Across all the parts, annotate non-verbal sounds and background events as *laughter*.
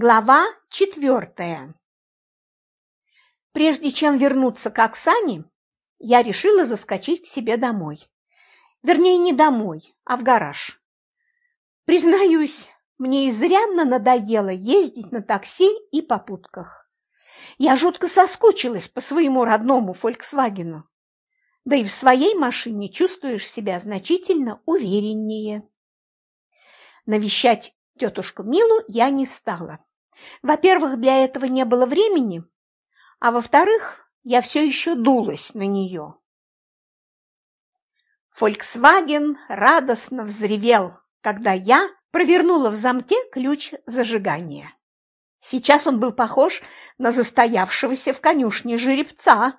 Глава четвертая. Прежде чем вернуться к Оксане, я решила заскочить к себе домой. Вернее, не домой, а в гараж. Признаюсь, мне изрядно надоело ездить на такси и попутках. Я жутко соскучилась по своему родному «Фольксвагену». Да и в своей машине чувствуешь себя значительно увереннее. Навещать тетушку Милу я не стала. Во-первых, для этого не было времени, а во-вторых, я все еще дулась на нее. Фольксваген радостно взревел, когда я провернула в замке ключ зажигания. Сейчас он был похож на застоявшегося в конюшне жеребца,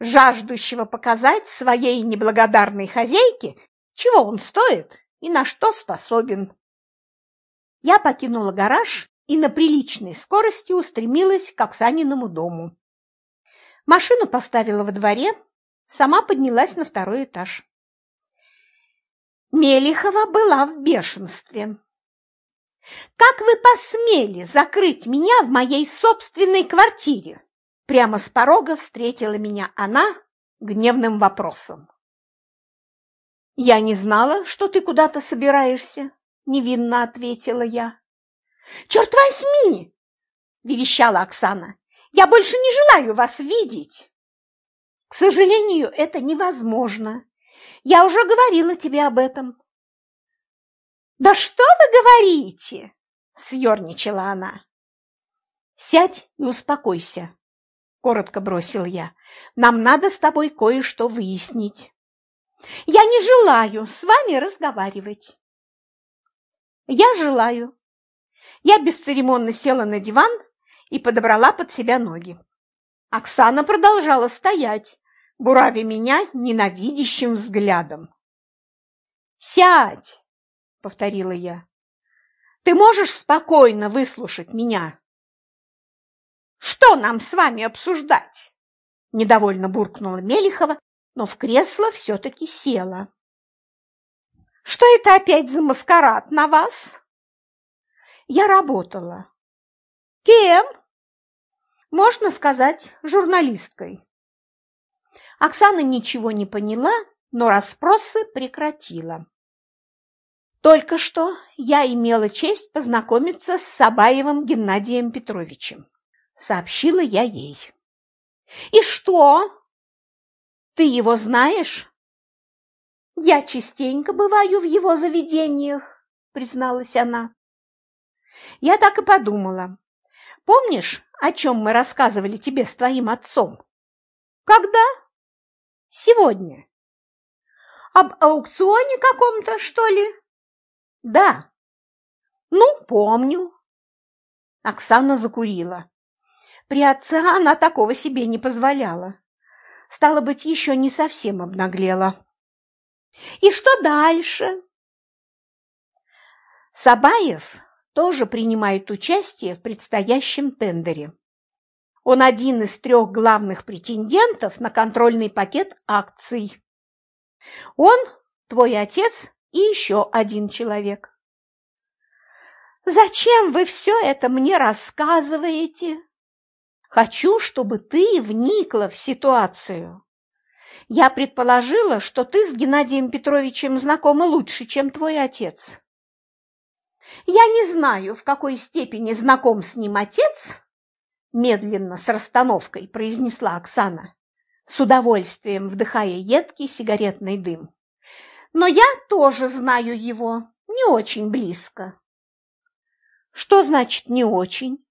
жаждущего показать своей неблагодарной хозяйке, чего он стоит и на что способен. Я покинула гараж и на приличной скорости устремилась к Оксаниному дому. Машину поставила во дворе, сама поднялась на второй этаж. Мелихова была в бешенстве. «Как вы посмели закрыть меня в моей собственной квартире?» Прямо с порога встретила меня она гневным вопросом. «Я не знала, что ты куда-то собираешься», – невинно ответила я. «Черт возьми!» – верещала Оксана. «Я больше не желаю вас видеть!» «К сожалению, это невозможно. Я уже говорила тебе об этом». «Да что вы говорите?» – съерничала она. «Сядь и успокойся», – коротко бросил я. «Нам надо с тобой кое-что выяснить». «Я не желаю с вами разговаривать». «Я желаю», я бесцеремонно села на диван и подобрала под себя ноги. Оксана продолжала стоять, буравя меня ненавидящим взглядом. «Сядь!» — повторила я. «Ты можешь спокойно выслушать меня?» «Что нам с вами обсуждать?» – недовольно буркнула Мелихова, но в кресло все-таки села. «Что это опять за маскарад на вас?» Я работала. Кем? Можно сказать, журналисткой. Оксана ничего не поняла, но расспросы прекратила. Только что я имела честь познакомиться с Сабаевым Геннадием Петровичем, сообщила я ей. И что? Ты его знаешь? Я частенько бываю в его заведениях, призналась она. Я так и подумала. Помнишь, о чем мы рассказывали тебе с твоим отцом? Когда? Сегодня. Об аукционе каком-то, что ли? Да. Ну, помню. Оксана закурила. При отце она такого себе не позволяла. Стало быть, еще не совсем обнаглела. И что дальше? Сабаев тоже принимает участие в предстоящем тендере. Он один из трех главных претендентов на контрольный пакет акций. Он, твой отец и еще один человек. Зачем вы все это мне рассказываете? Хочу, чтобы ты вникла в ситуацию. Я предположила, что ты с Геннадием Петровичем знакома лучше, чем твой отец. Я не знаю, в какой степени знаком с ним отец, медленно с расстановкой произнесла Оксана, с удовольствием вдыхая едкий сигаретный дым. Но я тоже знаю его не очень близко. Что значит не очень?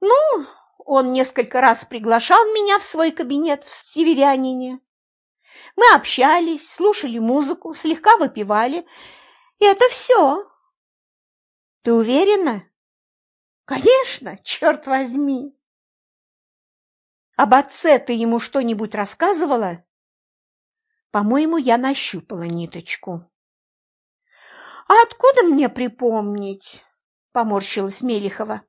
Ну, он несколько раз приглашал меня в свой кабинет в Северянине. Мы общались, слушали музыку, слегка выпивали. И это все. Ты уверена? Конечно, черт возьми. Об отце ты ему что-нибудь рассказывала? По-моему, я нащупала ниточку. А откуда мне припомнить? Поморщилась Мелихова.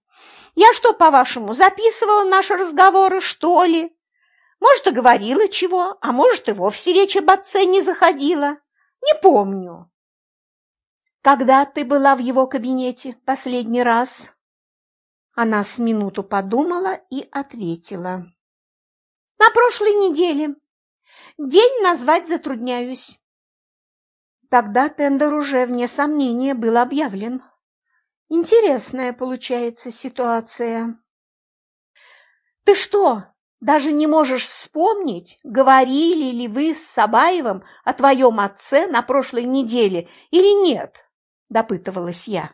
Я что, по-вашему, записывала наши разговоры, что ли? Может, и говорила чего, а может, и вовсе речь об отце не заходила. Не помню. Когда ты была в его кабинете последний раз? Она с минуту подумала и ответила. На прошлой неделе. День назвать затрудняюсь. Тогда тендер уже, вне сомнения, был объявлен. Интересная получается ситуация. Ты что, даже не можешь вспомнить, говорили ли вы с Сабаевым о твоем отце на прошлой неделе или нет? Допытывалась я.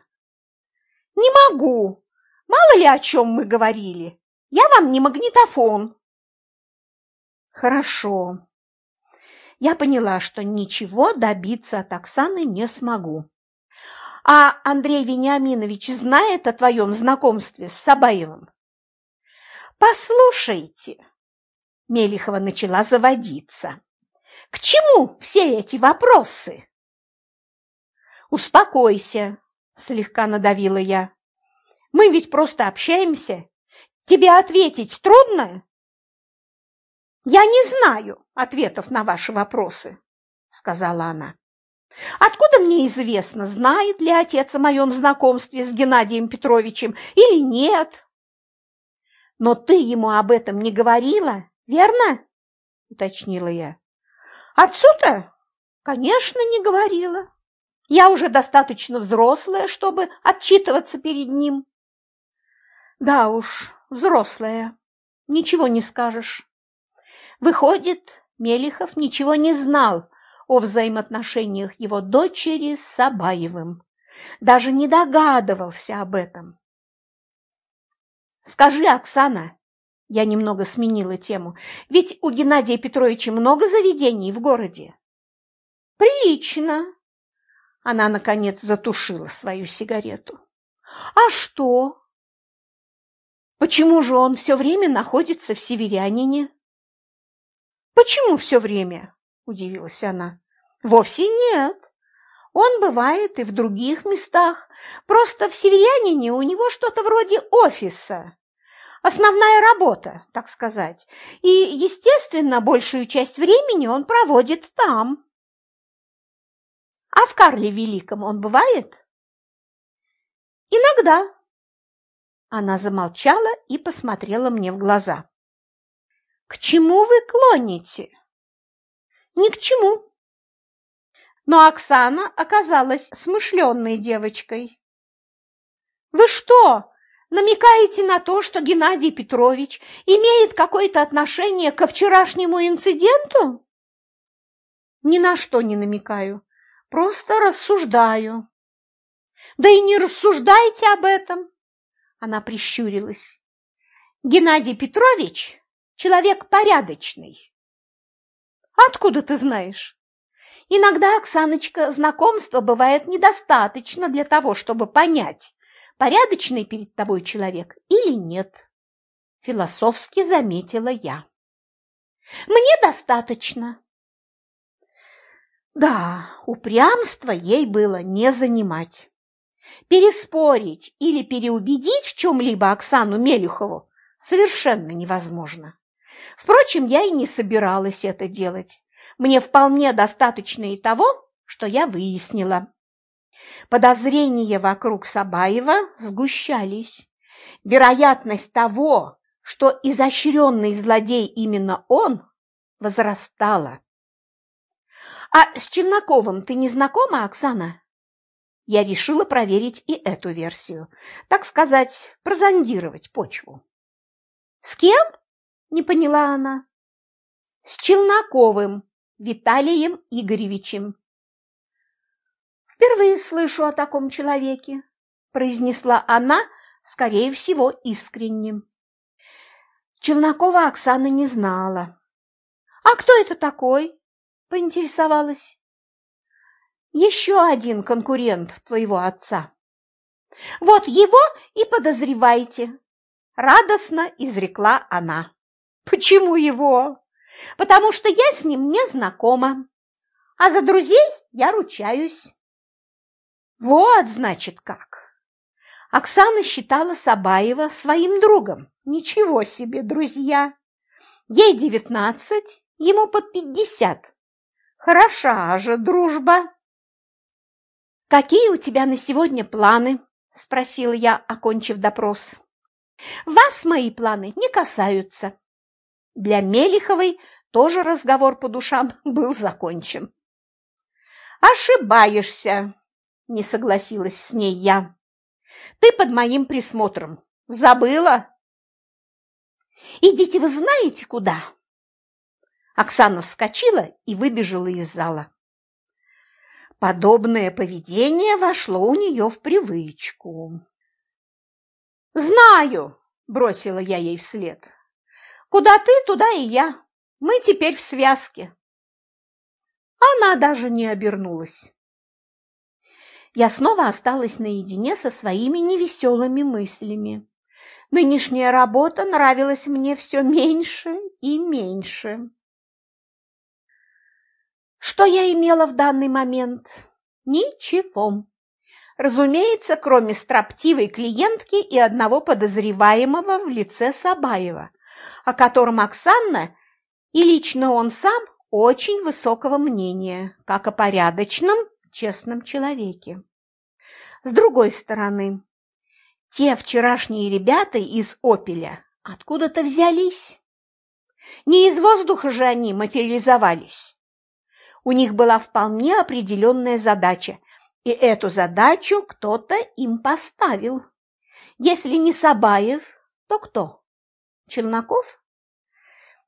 Не могу. Мало ли о чем мы говорили. Я вам не магнитофон. Хорошо. Я поняла, что ничего добиться от Оксаны не смогу. А Андрей Вениаминович знает о твоем знакомстве с Сабаевым? Послушайте, Мелихова начала заводиться. К чему все эти вопросы? Успокойся, слегка надавила я. Мы ведь просто общаемся. Тебе ответить трудно? Я не знаю ответов на ваши вопросы, сказала она. Откуда мне известно, знает ли отец о моем знакомстве с Геннадием Петровичем или нет? Но ты ему об этом не говорила, верно? уточнила я. Отцу-то, конечно, не говорила. Я уже достаточно взрослая, чтобы отчитываться перед ним. Да уж, взрослая, ничего не скажешь. Выходит, Мелихов ничего не знал о взаимоотношениях его дочери с Сабаевым, даже не догадывался об этом. «Скажи, Оксана, я немного сменила тему, ведь у Геннадия Петровича много заведений в городе?» «Прилично!» Она, наконец, затушила свою сигарету. «А что?» «Почему же он все время находится в Северянине?» «Почему все время?» – удивилась она. «Вовсе нет. Он бывает и в других местах. Просто в Северянине у него что-то вроде офиса. Основная работа, так сказать. И, естественно, большую часть времени он проводит там». «А в Карле Великом он бывает?» «Иногда». Она замолчала и посмотрела мне в глаза. К чему вы клоните? Ни к чему. Но Оксана оказалась смышленной девочкой. Вы что, намекаете на то, что Геннадий Петрович имеет какое-то отношение ко вчерашнему инциденту? Ни на что не намекаю, просто рассуждаю. Да и не рассуждайте об этом. Она прищурилась. Геннадий Петрович человек порядочный. Откуда ты знаешь? Иногда, Оксаночка, знакомства бывает недостаточно для того, чтобы понять, порядочный перед тобой человек или нет. Философски заметила я. Мне достаточно. Да, упрямство ей было не занимать. Переспорить или переубедить в чем-либо Оксану Мелюхову совершенно невозможно. Впрочем, я и не собиралась это делать. Мне вполне достаточно и того, что я выяснила. Подозрения вокруг Сабаева сгущались. Вероятность того, что изощренный злодей именно он, возрастала. «А с Челноковым ты не знакома, Оксана?» Я решила проверить и эту версию, так сказать, прозондировать почву. «С кем?» не поняла она. С Челноковым Виталием Игоревичем. Впервые слышу о таком человеке, произнесла она, скорее всего, искренним. Челнокова Оксана не знала. А кто это такой? Поинтересовалась. Еще один конкурент твоего отца. Вот его и подозревайте, радостно изрекла она. Почему его? Потому что я с ним не знакома. А за друзей я ручаюсь. Вот, значит, как. Оксана считала Сабаева своим другом. Ничего себе, друзья. Ей девятнадцать, ему под пятьдесят. Хороша же дружба. «Какие у тебя на сегодня планы?» – спросила я, окончив допрос. Вас мои планы не касаются. Для Мелиховой тоже разговор по душам *laughs* был закончен. «Ошибаешься», – не согласилась с ней я. «Ты под моим присмотром. Забыла?» «Идите вы знаете куда?» Оксана вскочила и выбежала из зала. Подобное поведение вошло у нее в привычку. «Знаю!» – бросила я ей вслед. «Куда ты, туда и я. Мы теперь в связке». Она даже не обернулась. Я снова осталась наедине со своими невеселыми мыслями. Нынешняя работа нравилась мне все меньше и меньше. Что я имела в данный момент? Ничего. Разумеется, кроме строптивой клиентки и одного подозреваемого в лице Сабаева, о котором Оксана и лично он сам очень высокого мнения, как о порядочном, честном человеке. С другой стороны, те вчерашние ребята из «Опеля» откуда-то взялись. Не из воздуха же они материализовались. У них была вполне определенная задача, и эту задачу кто-то им поставил. Если не Сабаев, то кто? Челноков?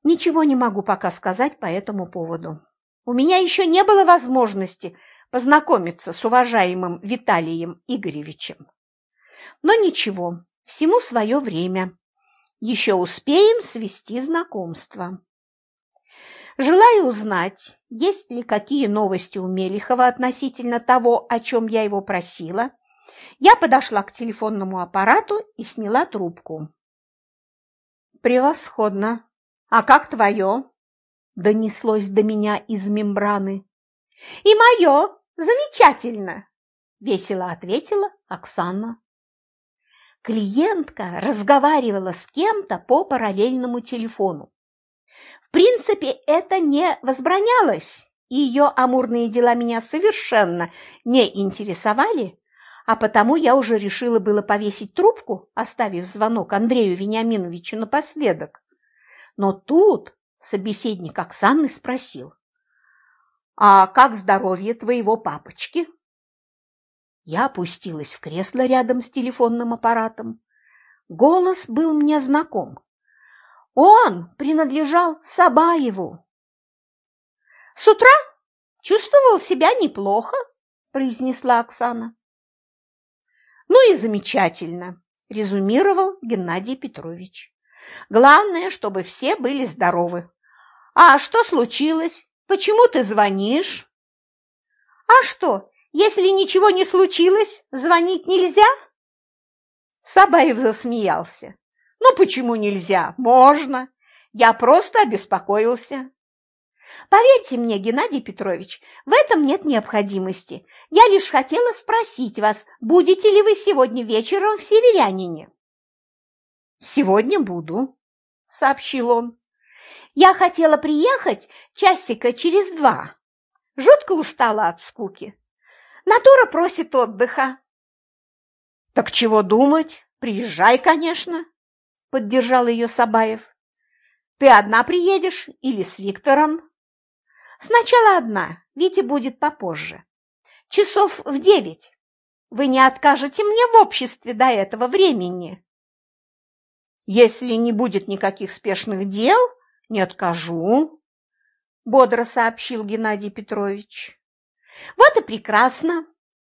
Ничего не могу пока сказать по этому поводу. У меня еще не было возможности познакомиться с уважаемым Виталием Игоревичем. Но ничего, всему свое время. Еще успеем свести знакомство. Желаю узнать, есть ли какие новости у Мелихова относительно того, о чем я его просила. Я подошла к телефонному аппарату и сняла трубку. «Превосходно! А как твое?» – донеслось до меня из мембраны. «И мое! Замечательно!» – весело ответила Оксана. Клиентка разговаривала с кем-то по параллельному телефону принципе, это не возбранялось, ее амурные дела меня совершенно не интересовали, а потому я уже решила было повесить трубку, оставив звонок Андрею Вениаминовичу напоследок. Но тут собеседник Оксаны спросил, «А как здоровье твоего папочки?» Я опустилась в кресло рядом с телефонным аппаратом. Голос был мне знаком. Он принадлежал Сабаеву. С утра чувствовал себя неплохо, произнесла Оксана. Ну и замечательно, резюмировал Геннадий Петрович. Главное, чтобы все были здоровы. А что случилось? Почему ты звонишь? А что, если ничего не случилось, звонить нельзя? Сабаев засмеялся. Ну почему нельзя? Можно. Я просто обеспокоился. Поверьте мне, Геннадий Петрович, в этом нет необходимости. Я лишь хотела спросить вас, будете ли вы сегодня вечером в Северянине? Сегодня буду, сообщил он. Я хотела приехать часика через два. Жутко устала от скуки. Натура просит отдыха. Так чего думать? Приезжай, конечно поддержал ее Сабаев. Ты одна приедешь или с Виктором? Сначала одна, Витя будет попозже. Часов в девять. Вы не откажете мне в обществе до этого времени? Если не будет никаких спешных дел, не откажу, бодро сообщил Геннадий Петрович. Вот и прекрасно,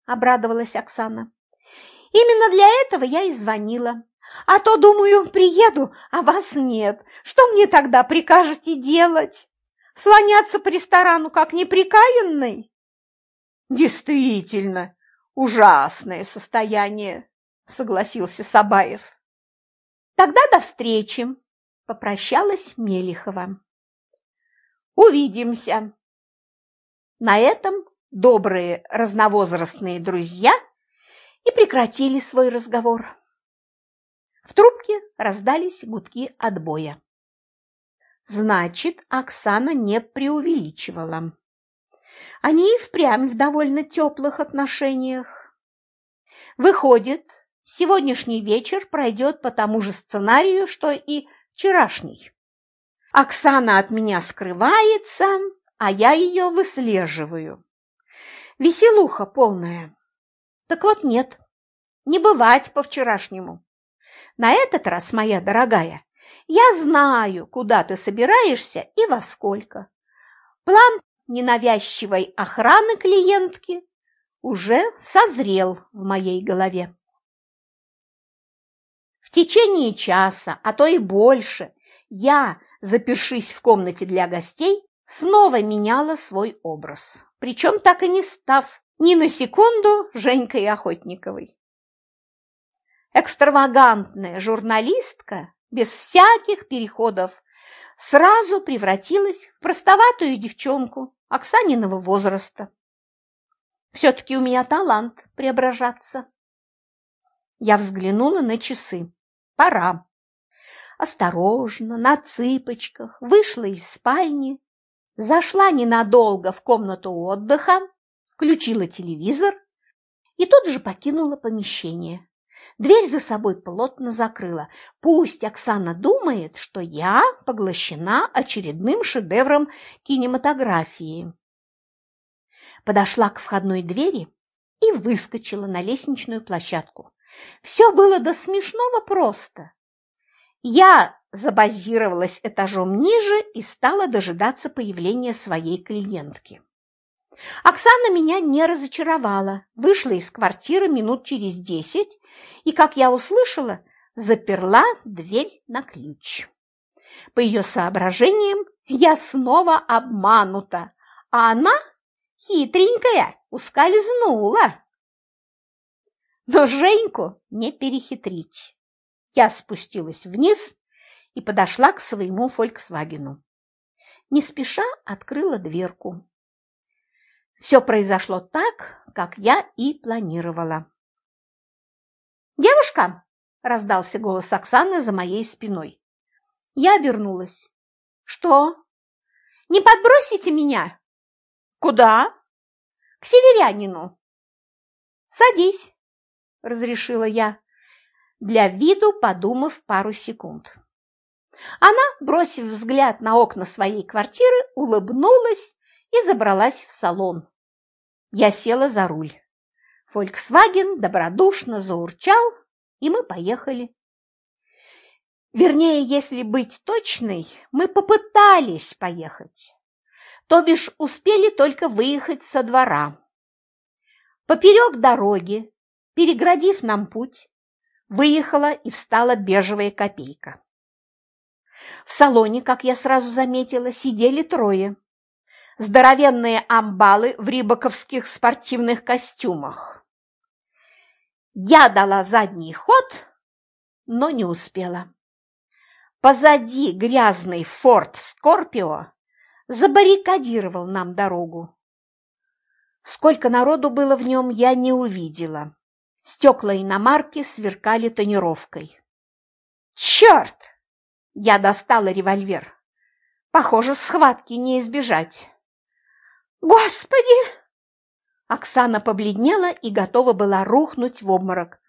обрадовалась Оксана. Именно для этого я и звонила. А то, думаю, приеду, а вас нет. Что мне тогда прикажете делать? Слоняться по ресторану как неприкаянный? Действительно, ужасное состояние, согласился Сабаев. Тогда до встречи, попрощалась Мелихова. Увидимся. На этом добрые разновозрастные друзья и прекратили свой разговор. В трубке раздались гудки отбоя. Значит, Оксана не преувеличивала. Они и впрямь в довольно теплых отношениях. Выходит, сегодняшний вечер пройдет по тому же сценарию, что и вчерашний. Оксана от меня скрывается, а я ее выслеживаю. Веселуха полная. Так вот нет, не бывать по-вчерашнему. На этот раз, моя дорогая, я знаю, куда ты собираешься и во сколько. План ненавязчивой охраны клиентки уже созрел в моей голове. В течение часа, а то и больше, я, запершись в комнате для гостей, снова меняла свой образ, причем так и не став ни на секунду Женькой Охотниковой. Экстравагантная журналистка без всяких переходов сразу превратилась в простоватую девчонку Оксаниного возраста. Все-таки у меня талант преображаться. Я взглянула на часы. Пора. Осторожно, на цыпочках, вышла из спальни, зашла ненадолго в комнату отдыха, включила телевизор и тут же покинула помещение. Дверь за собой плотно закрыла. Пусть Оксана думает, что я поглощена очередным шедевром кинематографии. Подошла к входной двери и выскочила на лестничную площадку. Все было до смешного просто. Я забазировалась этажом ниже и стала дожидаться появления своей клиентки. Оксана меня не разочаровала, вышла из квартиры минут через десять и, как я услышала, заперла дверь на ключ. По ее соображениям, я снова обманута, а она, хитренькая, ускользнула. Но Женьку не перехитрить. Я спустилась вниз и подошла к своему «Фольксвагену». Не спеша открыла дверку. Все произошло так, как я и планировала. «Девушка!» – раздался голос Оксаны за моей спиной. Я обернулась. «Что? Не подбросите меня?» «Куда?» «К северянину». «Садись», – разрешила я, для виду подумав пару секунд. Она, бросив взгляд на окна своей квартиры, улыбнулась и забралась в салон. Я села за руль. Фольксваген добродушно заурчал, и мы поехали. Вернее, если быть точной, мы попытались поехать. То бишь успели только выехать со двора. Поперек дороги, переградив нам путь, выехала и встала бежевая копейка. В салоне, как я сразу заметила, сидели трое здоровенные амбалы в рибаковских спортивных костюмах. Я дала задний ход, но не успела. Позади грязный форт Скорпио забаррикадировал нам дорогу. Сколько народу было в нем, я не увидела. Стекла иномарки сверкали тонировкой. «Черт!» Я достала револьвер. Похоже, схватки не избежать. «Господи!» Оксана побледнела и готова была рухнуть в обморок.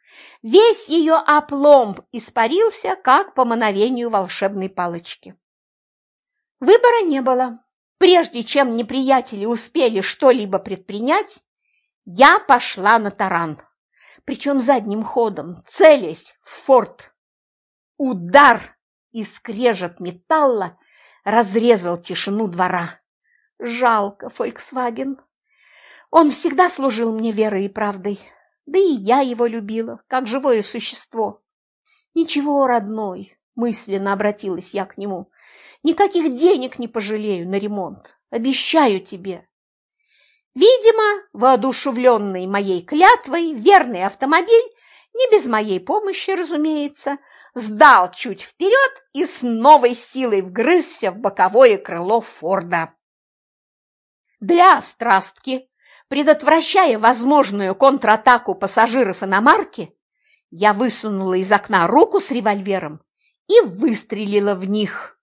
Весь ее опломб испарился, как по мановению волшебной палочки. Выбора не было. Прежде чем неприятели успели что-либо предпринять, я пошла на таран, причем задним ходом, целясь в форт. Удар и скрежет металла разрезал тишину двора. Жалко, Фольксваген. Он всегда служил мне верой и правдой, да и я его любила, как живое существо. Ничего, родной, мысленно обратилась я к нему, никаких денег не пожалею на ремонт, обещаю тебе. Видимо, воодушевленный моей клятвой, верный автомобиль, не без моей помощи, разумеется, сдал чуть вперед и с новой силой вгрызся в боковое крыло Форда. Для страстки, предотвращая возможную контратаку пассажиров иномарки, я высунула из окна руку с револьвером и выстрелила в них.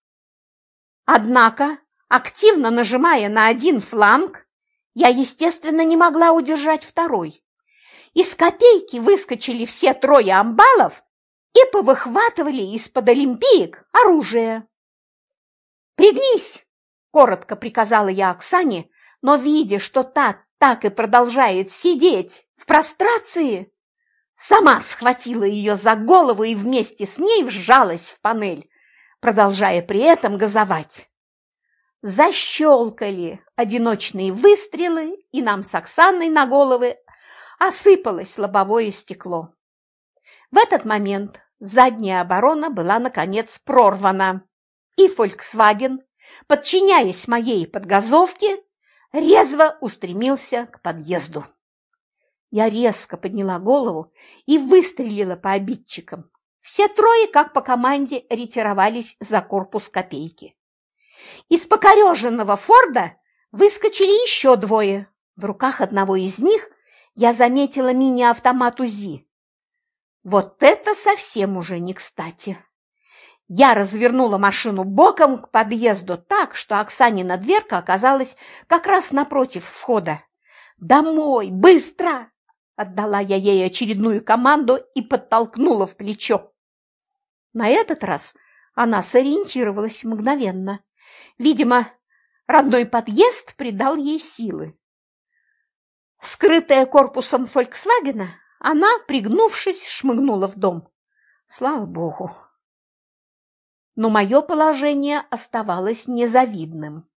Однако, активно нажимая на один фланг, я, естественно, не могла удержать второй. Из копейки выскочили все трое амбалов и повыхватывали из-под олимпиек оружие. «Пригнись!» – коротко приказала я Оксане, но, видя, что та так и продолжает сидеть в прострации, сама схватила ее за голову и вместе с ней вжалась в панель, продолжая при этом газовать. Защелкали одиночные выстрелы, и нам с Оксаной на головы осыпалось лобовое стекло. В этот момент задняя оборона была, наконец, прорвана, и «Фольксваген», подчиняясь моей подгазовке, резво устремился к подъезду. Я резко подняла голову и выстрелила по обидчикам. Все трое, как по команде, ретировались за корпус копейки. Из покореженного Форда выскочили еще двое. В руках одного из них я заметила мини-автомат УЗИ. Вот это совсем уже не кстати. Я развернула машину боком к подъезду так, что Оксанина дверка оказалась как раз напротив входа. «Домой! Быстро!» – отдала я ей очередную команду и подтолкнула в плечо. На этот раз она сориентировалась мгновенно. Видимо, родной подъезд придал ей силы. Скрытая корпусом «Фольксвагена», она, пригнувшись, шмыгнула в дом. Слава богу! Но мое положение оставалось незавидным.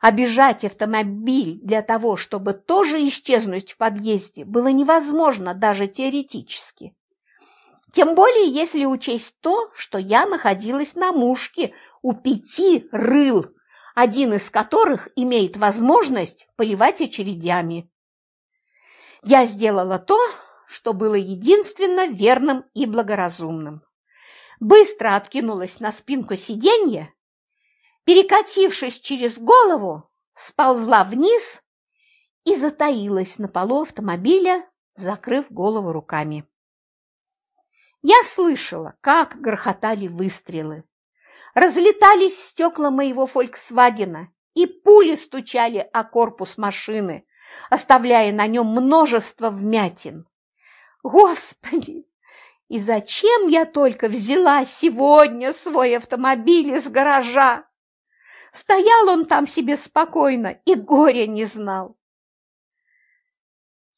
Обижать автомобиль для того, чтобы тоже исчезнуть в подъезде, было невозможно даже теоретически. Тем более, если учесть то, что я находилась на мушке у пяти рыл, один из которых имеет возможность поливать очередями. Я сделала то, что было единственно верным и благоразумным. Быстро откинулась на спинку сиденья, перекатившись через голову, сползла вниз и затаилась на полу автомобиля, закрыв голову руками. Я слышала, как грохотали выстрелы. Разлетались стекла моего «Фольксвагена», и пули стучали о корпус машины, оставляя на нем множество вмятин. Господи, и зачем я только взяла сегодня свой автомобиль из гаража? Стоял он там себе спокойно и горя не знал.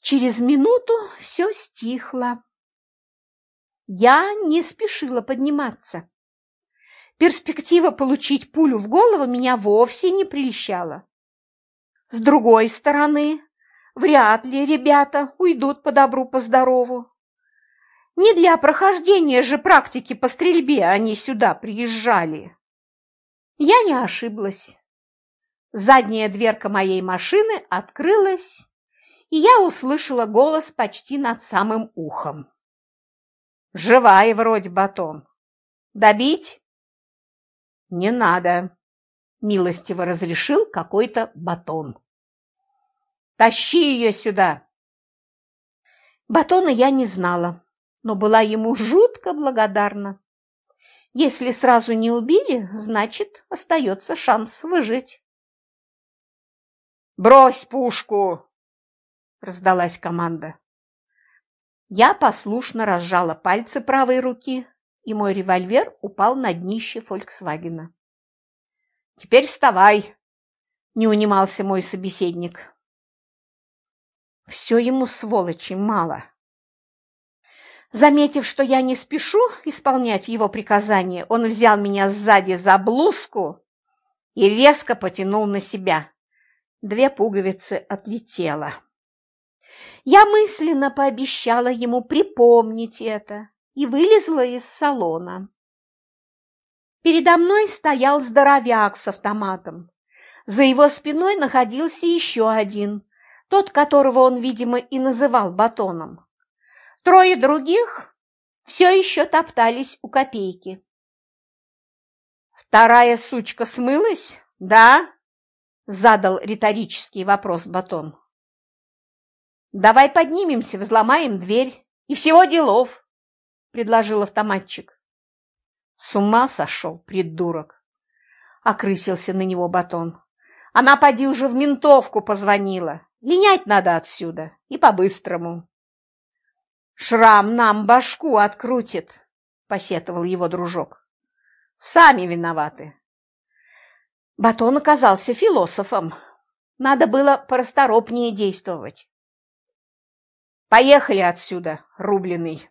Через минуту все стихло. Я не спешила подниматься. Перспектива получить пулю в голову меня вовсе не прельщала. С другой стороны, вряд ли ребята уйдут по добру, по здорову. Не для прохождения же практики по стрельбе они сюда приезжали. Я не ошиблась. Задняя дверка моей машины открылась, и я услышала голос почти над самым ухом. Живая вроде батон. Добить? Не надо, милостиво разрешил какой-то батон. Тащи ее сюда. Батона я не знала, но была ему жутко благодарна. Если сразу не убили, значит, остается шанс выжить. «Брось пушку!» – раздалась команда. Я послушно разжала пальцы правой руки, и мой револьвер упал на днище «Фольксвагена». «Теперь вставай!» – не унимался мой собеседник. Все ему, сволочи, мало. Заметив, что я не спешу исполнять его приказание, он взял меня сзади за блузку и резко потянул на себя. Две пуговицы отлетело. Я мысленно пообещала ему припомнить это и вылезла из салона. Передо мной стоял здоровяк с автоматом. За его спиной находился еще один, тот, которого он, видимо, и называл батоном. Трое других все еще топтались у копейки. «Вторая сучка смылась, да?» – задал риторический вопрос батон. «Давай поднимемся, взломаем дверь, и всего делов», – предложил автоматчик. «С ума сошел, придурок!» – окрысился на него батон. «Она, поди, уже в ментовку позвонила. Линять надо отсюда, и по-быстрому». Шрам нам башку открутит, посетовал его дружок. Сами виноваты. Батон оказался философом. Надо было порасторопнее действовать. Поехали отсюда, рубленый.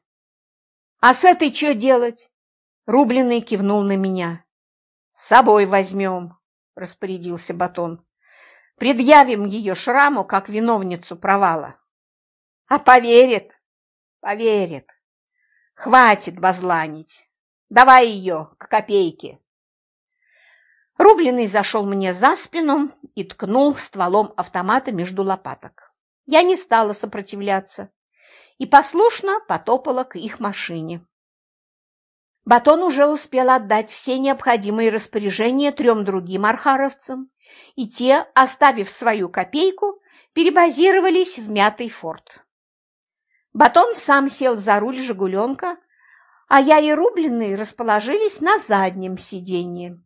А с этой что делать? Рубленый кивнул на меня. С собой возьмем, распорядился Батон. Предъявим ее шраму как виновницу провала. А поверит? Поверит. Хватит базланить. Давай ее к копейке. Рубленый зашел мне за спину и ткнул стволом автомата между лопаток. Я не стала сопротивляться и послушно потопала к их машине. Батон уже успел отдать все необходимые распоряжения трем другим архаровцам, и те, оставив свою копейку, перебазировались в мятый форт. Батон сам сел за руль «Жигуленка», а я и рубленные расположились на заднем сиденье.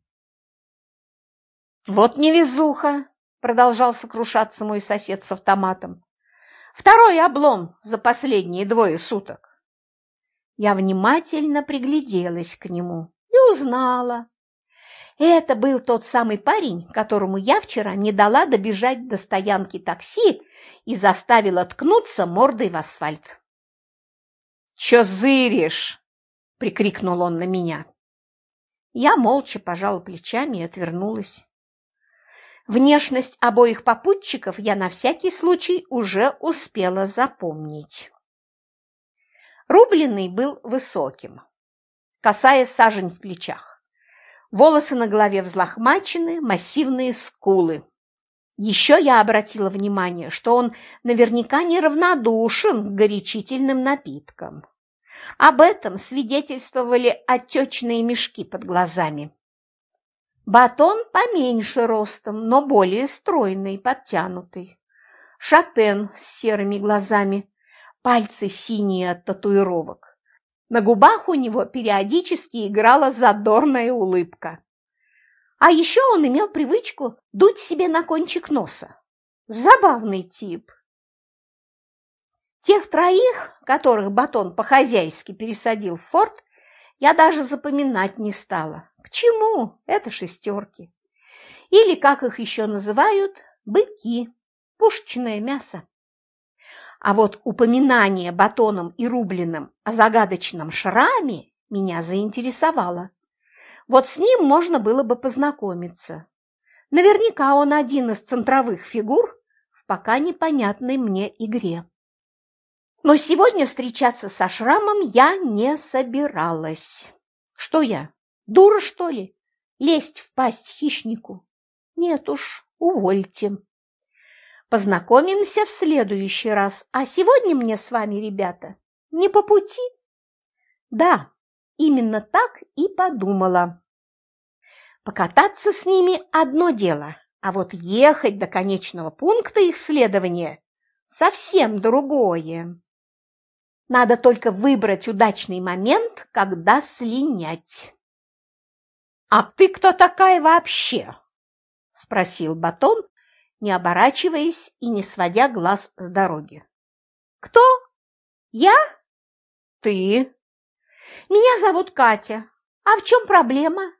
«Вот невезуха!» – продолжал сокрушаться мой сосед с автоматом. «Второй облом за последние двое суток!» Я внимательно пригляделась к нему и узнала. Это был тот самый парень, которому я вчера не дала добежать до стоянки такси и заставила ткнуться мордой в асфальт. «Чё зыришь?» – прикрикнул он на меня. Я молча пожала плечами и отвернулась. Внешность обоих попутчиков я на всякий случай уже успела запомнить. Рубленый был высоким, касая сажень в плечах. Волосы на голове взлохмачены, массивные скулы. Еще я обратила внимание, что он наверняка неравнодушен к горячительным напиткам. Об этом свидетельствовали отечные мешки под глазами. Батон поменьше ростом, но более стройный, подтянутый. Шатен с серыми глазами, пальцы синие от татуировок. На губах у него периодически играла задорная улыбка. А еще он имел привычку дуть себе на кончик носа. Забавный тип. Тех троих, которых Батон по-хозяйски пересадил в форт, я даже запоминать не стала. К чему? Это шестерки. Или, как их еще называют, быки, пушечное мясо. А вот упоминание батоном и рубленым о загадочном шраме меня заинтересовало. Вот с ним можно было бы познакомиться. Наверняка он один из центровых фигур в пока непонятной мне игре. Но сегодня встречаться со шрамом я не собиралась. Что я, дура, что ли? Лезть в пасть хищнику? Нет уж, увольте. Познакомимся в следующий раз, а сегодня мне с вами, ребята, не по пути. Да, именно так и подумала. Покататься с ними одно дело, а вот ехать до конечного пункта их следования совсем другое. Надо только выбрать удачный момент, когда слинять. «А ты кто такая вообще?» – спросил Батон, не оборачиваясь и не сводя глаз с дороги. «Кто? Я? Ты? Меня зовут Катя. А в чем проблема?»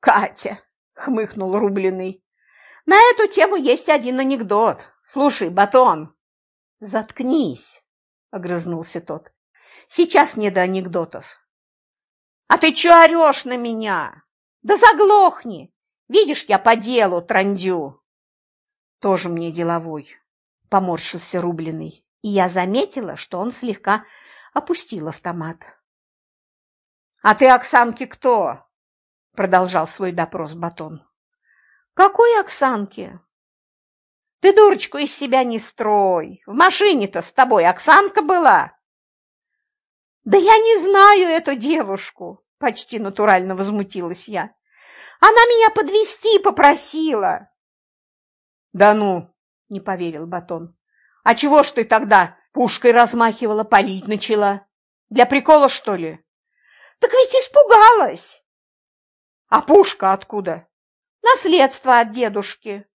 «Катя!» – хмыкнул Рубленый. «На эту тему есть один анекдот. Слушай, Батон!» «Заткнись!» – огрызнулся тот. «Сейчас не до анекдотов». «А ты чё орёшь на меня? Да заглохни! Видишь, я по делу трандю!» «Тоже мне деловой», – поморщился Рубленый, и я заметила, что он слегка опустил автомат. «А ты, Оксанке, кто?» – продолжал свой допрос Батон. «Какой Оксанке?» Ты дурочку из себя не строй. В машине-то с тобой Оксанка была. Да я не знаю эту девушку, почти натурально возмутилась я. Она меня подвести попросила. Да ну, не поверил Батон. А чего ж ты тогда пушкой размахивала, палить начала? Для прикола, что ли? Так ведь испугалась. А пушка откуда? Наследство от дедушки.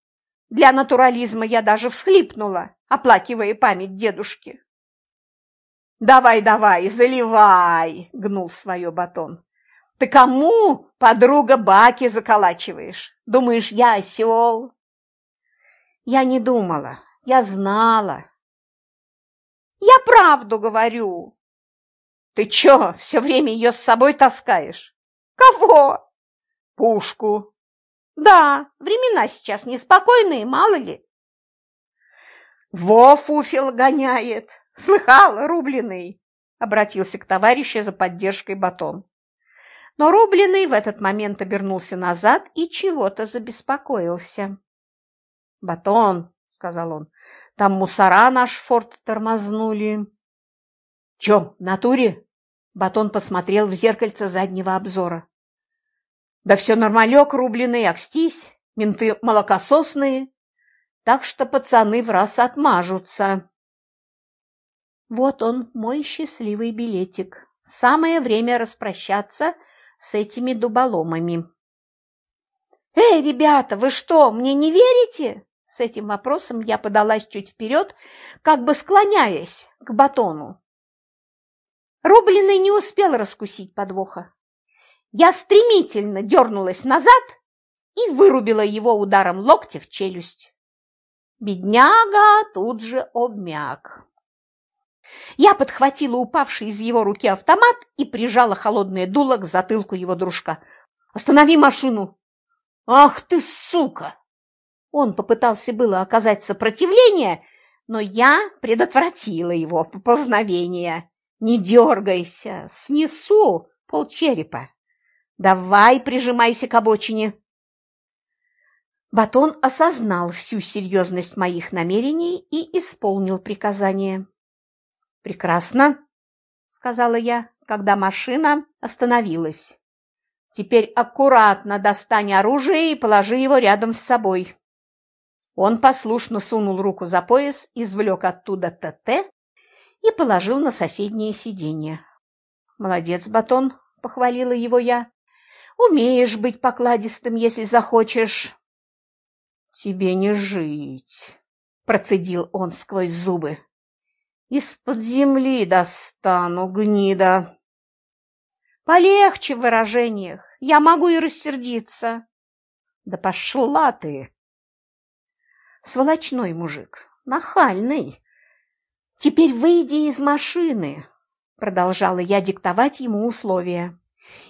Для натурализма я даже всхлипнула, оплакивая память дедушки. Давай, давай, заливай, гнул свое батон. Ты кому, подруга, баки заколачиваешь? Думаешь, я осел? Я не думала, я знала. Я правду говорю. Ты чё, все время ее с собой таскаешь? Кого? Пушку. Да, времена сейчас неспокойные, мало ли. Во фуфел гоняет. Слыхал, рубленый? Обратился к товарищу за поддержкой батон. Но Рубленый в этот момент обернулся назад и чего-то забеспокоился. «Батон», — сказал он, — «там мусора наш форт тормознули». «Чё, в натуре?» Батон посмотрел в зеркальце заднего обзора. «Да все нормалек, рубленый, акстись, менты молокососные, так что пацаны в раз отмажутся». Вот он, мой счастливый билетик. Самое время распрощаться с этими дуболомами. «Эй, ребята, вы что, мне не верите?» С этим вопросом я подалась чуть вперед, как бы склоняясь к батону. Рубленый не успел раскусить подвоха. Я стремительно дернулась назад и вырубила его ударом локтя в челюсть. Бедняга тут же обмяк. Я подхватила упавший из его руки автомат и прижала холодное дуло к затылку его дружка. «Останови машину!» «Ах ты, сука!» Он попытался было оказать сопротивление, но я предотвратила его поползновение. «Не дергайся, снесу полчерепа. Давай прижимайся к обочине». Батон осознал всю серьезность моих намерений и исполнил приказание. «Прекрасно», — сказала я, когда машина остановилась. «Теперь аккуратно достань оружие и положи его рядом с собой». Он послушно сунул руку за пояс, извлек оттуда ТТ и положил на соседнее сиденье. «Молодец, Батон», — похвалила его я. «Умеешь быть покладистым, если захочешь». «Тебе не жить», — процедил он сквозь зубы. Из-под земли достану, гнида. Полегче в выражениях, я могу и рассердиться. Да пошла ты! Сволочной мужик, нахальный. Теперь выйди из машины, продолжала я диктовать ему условия.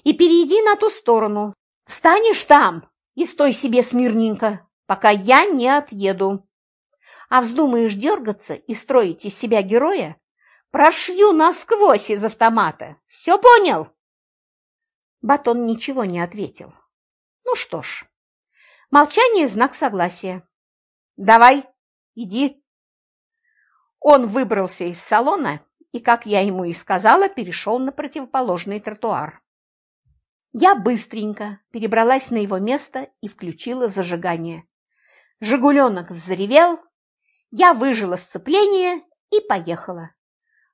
И перейди на ту сторону. Встанешь там и стой себе смирненько, пока я не отъеду а вздумаешь дергаться и строить из себя героя, прошью насквозь из автомата. Все понял?» Батон ничего не ответил. «Ну что ж, молчание – знак согласия. Давай, иди». Он выбрался из салона и, как я ему и сказала, перешел на противоположный тротуар. Я быстренько перебралась на его место и включила зажигание. Жигуленок взревел, я выжила сцепление и поехала.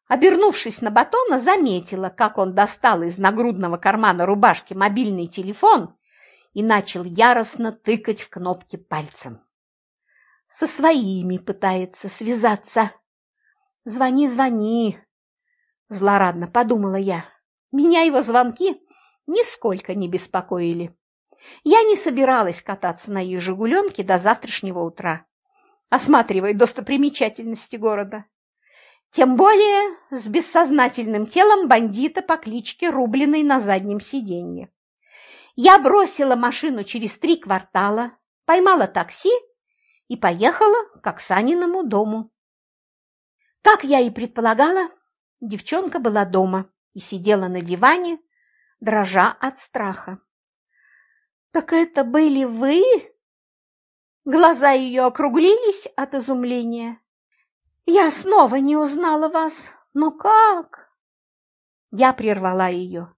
Обернувшись на батона, заметила, как он достал из нагрудного кармана рубашки мобильный телефон и начал яростно тыкать в кнопки пальцем. Со своими пытается связаться. «Звони, звони!» Злорадно подумала я. Меня его звонки нисколько не беспокоили. Я не собиралась кататься на ее «Жигуленке» до завтрашнего утра осматривая достопримечательности города. Тем более с бессознательным телом бандита по кличке Рубленый на заднем сиденье. Я бросила машину через три квартала, поймала такси и поехала к Оксаниному дому. Как я и предполагала, девчонка была дома и сидела на диване, дрожа от страха. «Так это были вы?» Глаза ее округлились от изумления. «Я снова не узнала вас. Но как?» Я прервала ее.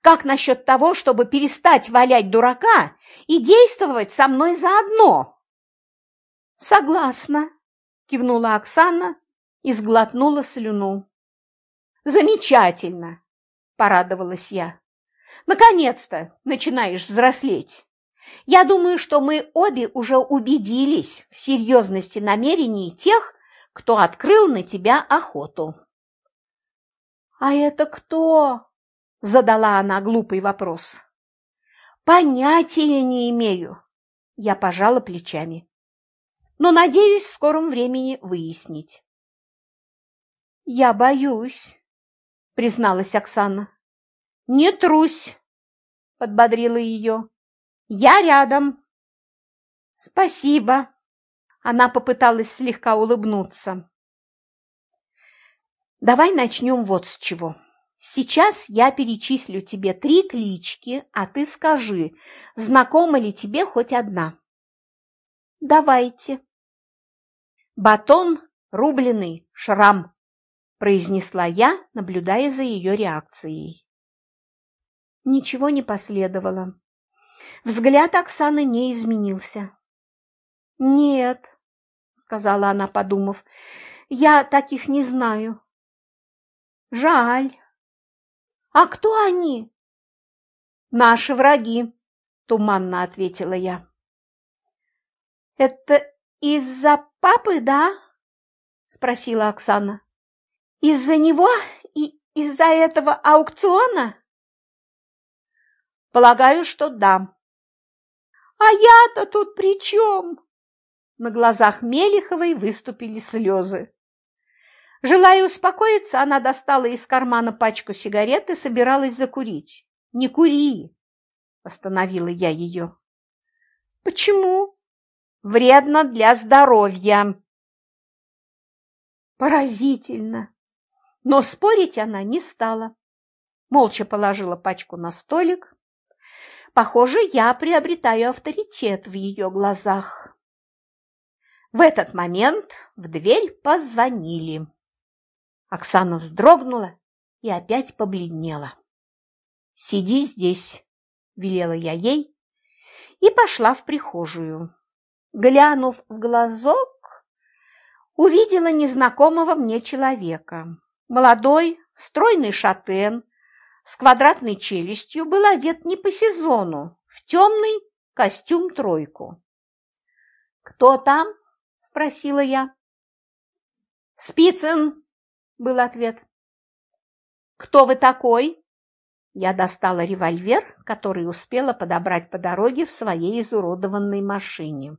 «Как насчет того, чтобы перестать валять дурака и действовать со мной заодно?» «Согласна», — кивнула Оксана и сглотнула слюну. «Замечательно!» – порадовалась я. «Наконец-то начинаешь взрослеть!» Я думаю, что мы обе уже убедились в серьезности намерений тех, кто открыл на тебя охоту. «А это кто?» – задала она глупый вопрос. «Понятия не имею», – я пожала плечами. «Но надеюсь в скором времени выяснить». «Я боюсь», – призналась Оксана. «Не трусь», – подбодрила ее. «Я рядом». «Спасибо», – она попыталась слегка улыбнуться. Давай начнем вот с чего. Сейчас я перечислю тебе три клички, а ты скажи, знакома ли тебе хоть одна. Давайте. Батон, рубленый, шрам, произнесла я, наблюдая за ее реакцией. Ничего не последовало. Взгляд Оксаны не изменился. «Нет», — сказала она, подумав, — «я таких не знаю». Жаль. А кто они? Наши враги, туманно ответила я. Это из-за папы, да? спросила Оксана. Из-за него и из-за этого аукциона? Полагаю, что да. А я-то тут при чем? На глазах Мелиховой выступили слезы. Желая успокоиться, она достала из кармана пачку сигарет и собиралась закурить. «Не кури!» – остановила я ее. «Почему?» «Вредно для здоровья!» Поразительно! Но спорить она не стала. Молча положила пачку на столик. Похоже, я приобретаю авторитет в ее глазах. В этот момент в дверь позвонили. Оксана вздрогнула и опять побледнела. «Сиди здесь», – велела я ей и пошла в прихожую. Глянув в глазок, увидела незнакомого мне человека. Молодой, стройный шатен с квадратной челюстью был одет не по сезону, в темный костюм-тройку. «Кто там?» – спросила я. «Спицын!» был ответ. «Кто вы такой?» Я достала револьвер, который успела подобрать по дороге в своей изуродованной машине.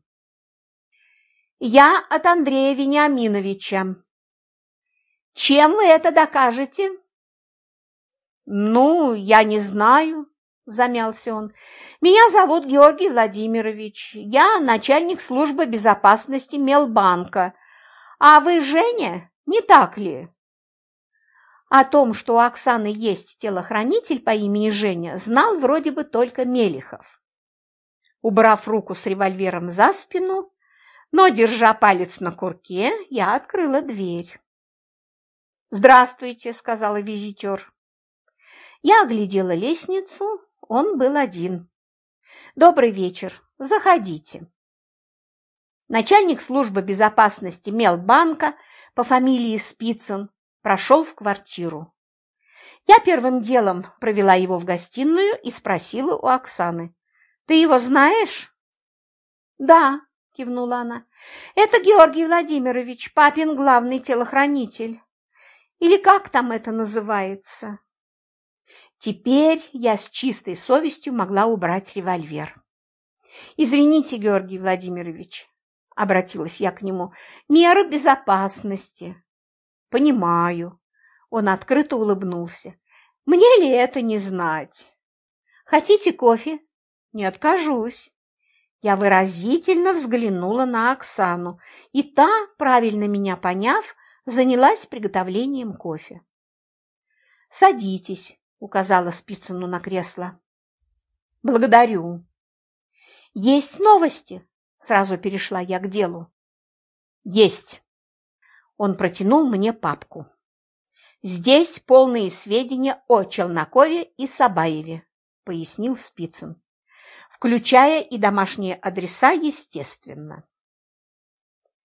«Я от Андрея Вениаминовича». «Чем вы это докажете?» «Ну, я не знаю», – замялся он. «Меня зовут Георгий Владимирович. Я начальник службы безопасности Мелбанка. А вы Женя, не так ли?» О том, что у Оксаны есть телохранитель по имени Женя, знал вроде бы только Мелихов. Убрав руку с револьвером за спину, но держа палец на курке, я открыла дверь. «Здравствуйте», — сказала визитер. Я оглядела лестницу, он был один. «Добрый вечер, заходите». Начальник службы безопасности Мелбанка по фамилии Спицын прошел в квартиру. Я первым делом провела его в гостиную и спросила у Оксаны. «Ты его знаешь?» «Да», – кивнула она. «Это Георгий Владимирович, папин главный телохранитель. Или как там это называется?» Теперь я с чистой совестью могла убрать револьвер. «Извините, Георгий Владимирович», – обратилась я к нему, – «меры безопасности». Понимаю. Он открыто улыбнулся. Мне ли это не знать? Хотите кофе? Не откажусь. Я выразительно взглянула на Оксану, и та, правильно меня поняв, занялась приготовлением кофе. «Садитесь», — указала Спицыну на кресло. «Благодарю». «Есть новости?» — сразу перешла я к делу. «Есть». Он протянул мне папку. «Здесь полные сведения о Челнокове и Сабаеве», – пояснил Спицын, включая и домашние адреса, естественно.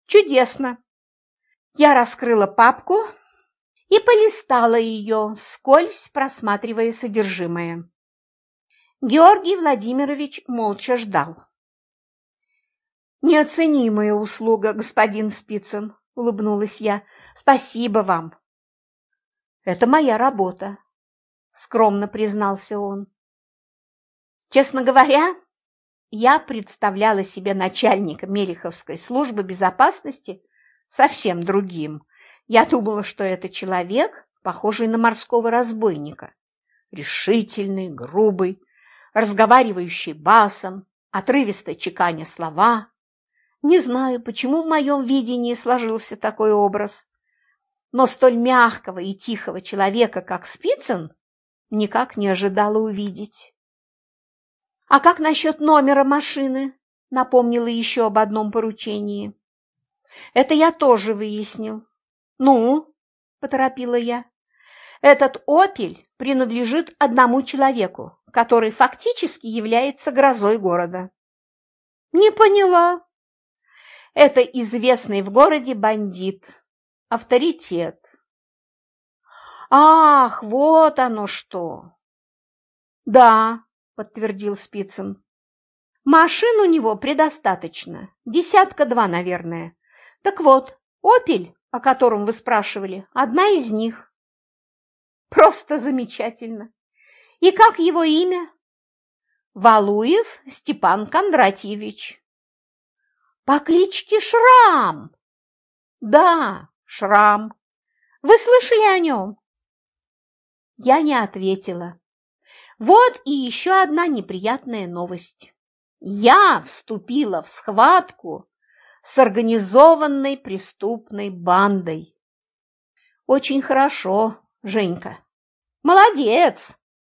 «Чудесно!» Я раскрыла папку и полистала ее, вскользь просматривая содержимое. Георгий Владимирович молча ждал. «Неоценимая услуга, господин Спицын», – улыбнулась я. «Спасибо вам!» Это моя работа, скромно признался он. Честно говоря, я представляла себе начальника Мелиховской службы безопасности совсем другим. Я думала, что это человек, похожий на морского разбойника. Решительный, грубый, разговаривающий басом, отрывисто чеканя слова. Не знаю, почему в моем видении сложился такой образ, но столь мягкого и тихого человека, как Спицын, никак не ожидала увидеть. «А как насчет номера машины?» – напомнила еще об одном поручении. «Это я тоже выяснил». «Ну?» – поторопила я. «Этот «Опель» принадлежит одному человеку, который фактически является грозой города». «Не поняла». «Это известный в городе бандит, авторитет». «Ах, вот оно что!» «Да, – подтвердил Спицын. «Машин у него предостаточно, десятка-два, наверное. Так вот, «Опель», о котором вы спрашивали, одна из них». «Просто замечательно! И как его имя?» «Валуев Степан Кондратьевич». «По кличке Шрам?» «Да, Шрам. Вы слышали о нем?» Я не ответила. Вот и еще одна неприятная новость. Я вступила в схватку с организованной преступной бандой. Очень хорошо, Женька. Молодец!